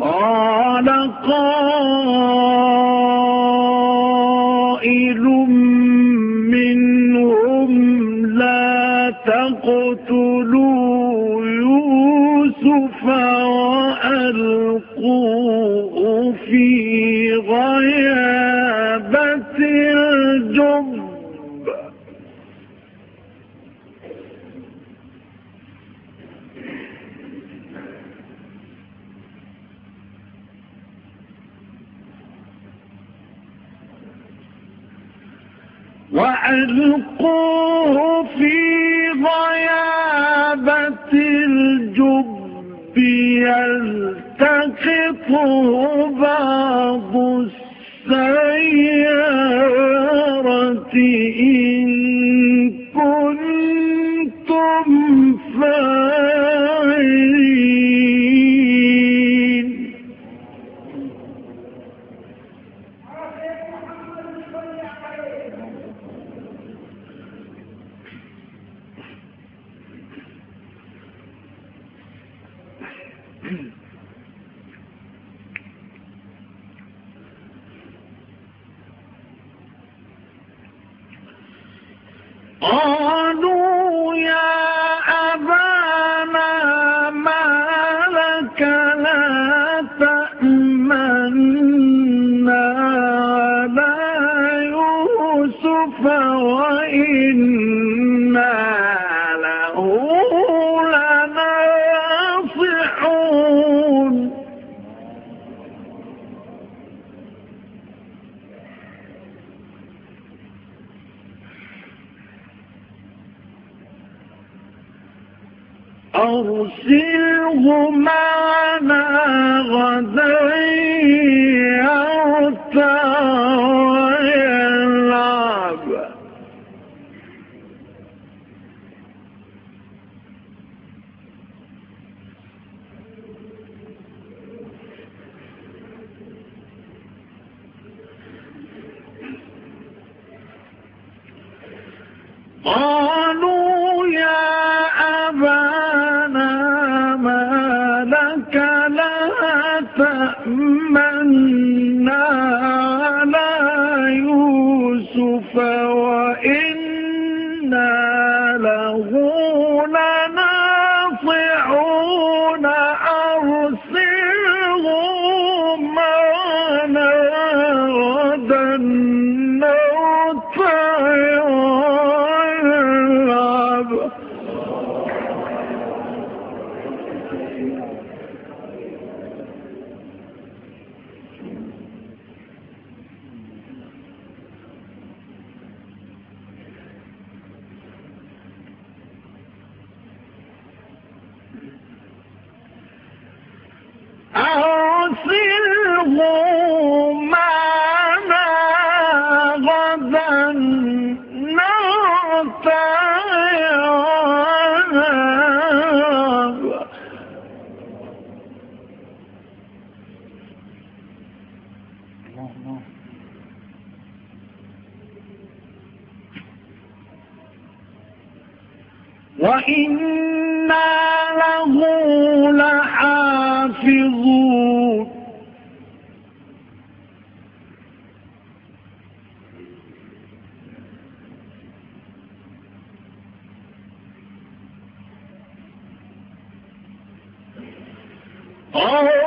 قال قال فألقوه في غيابة الجب يلتقطه بعض السيارة إيه أرسله معنا غدين. تأمنا على يوسف أرسله معنا غدا نغتير وإنا له لحافظ Oh!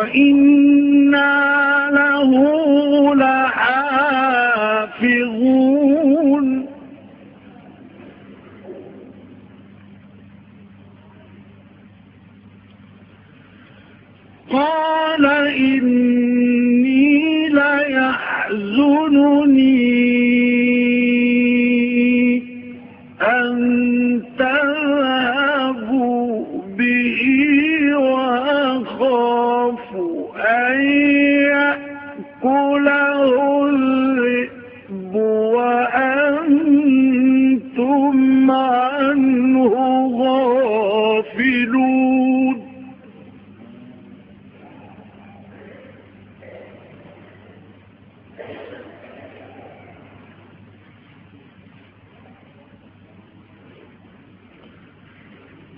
وإنا له لحافظون قال إني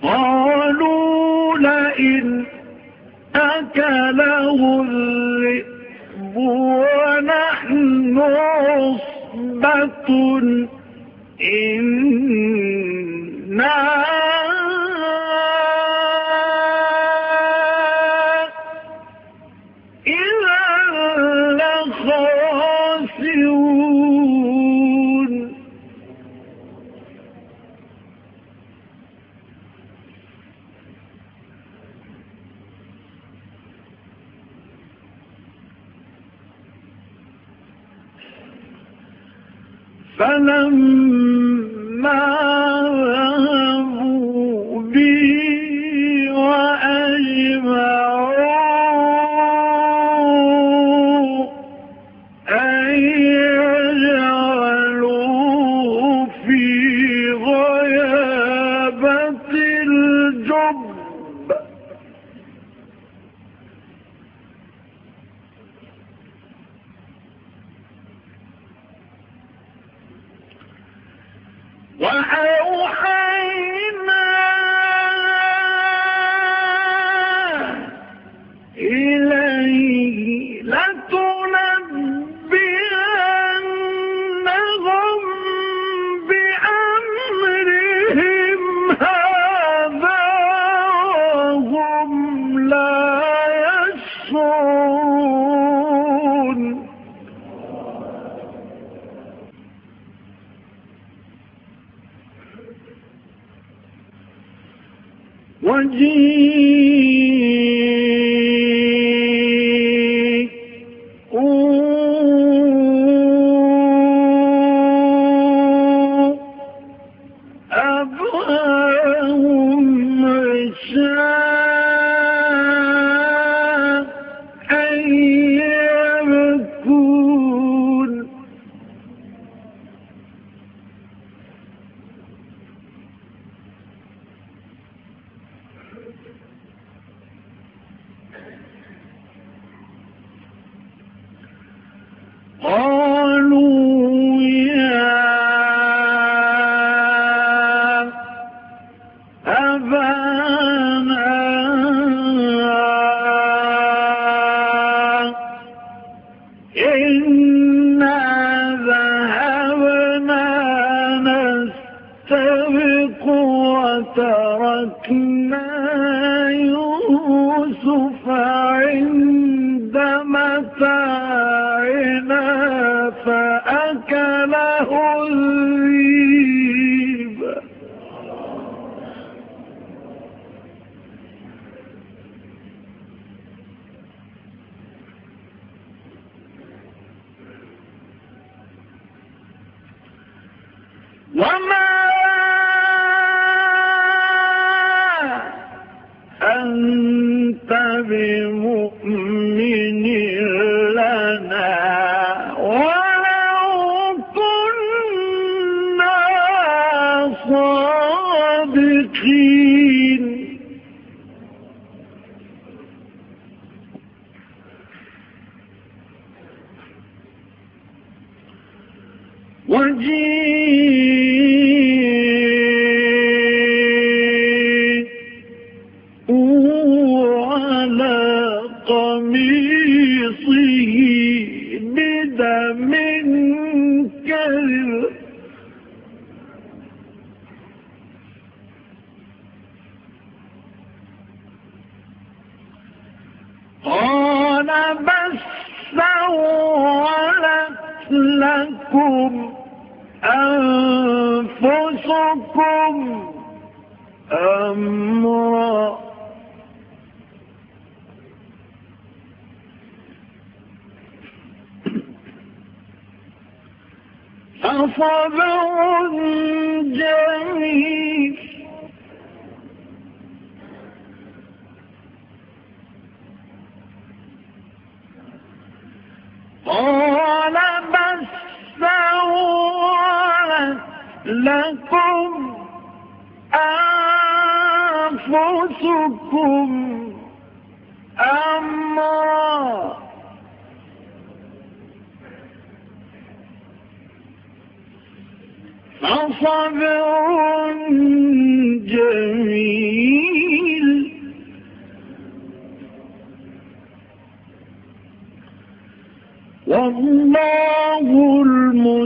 قالوا لئن أكله الذئب فلما لتنبئنهم بأمرهم هذا وهم لا وجيءوا يوسف عند متاعنا فأكله الذيب وما صادقين أنفسكم أمرا. فصبر جميل قال بس لكم أنفسكم أمرا. فصبر جميل. والله المستعان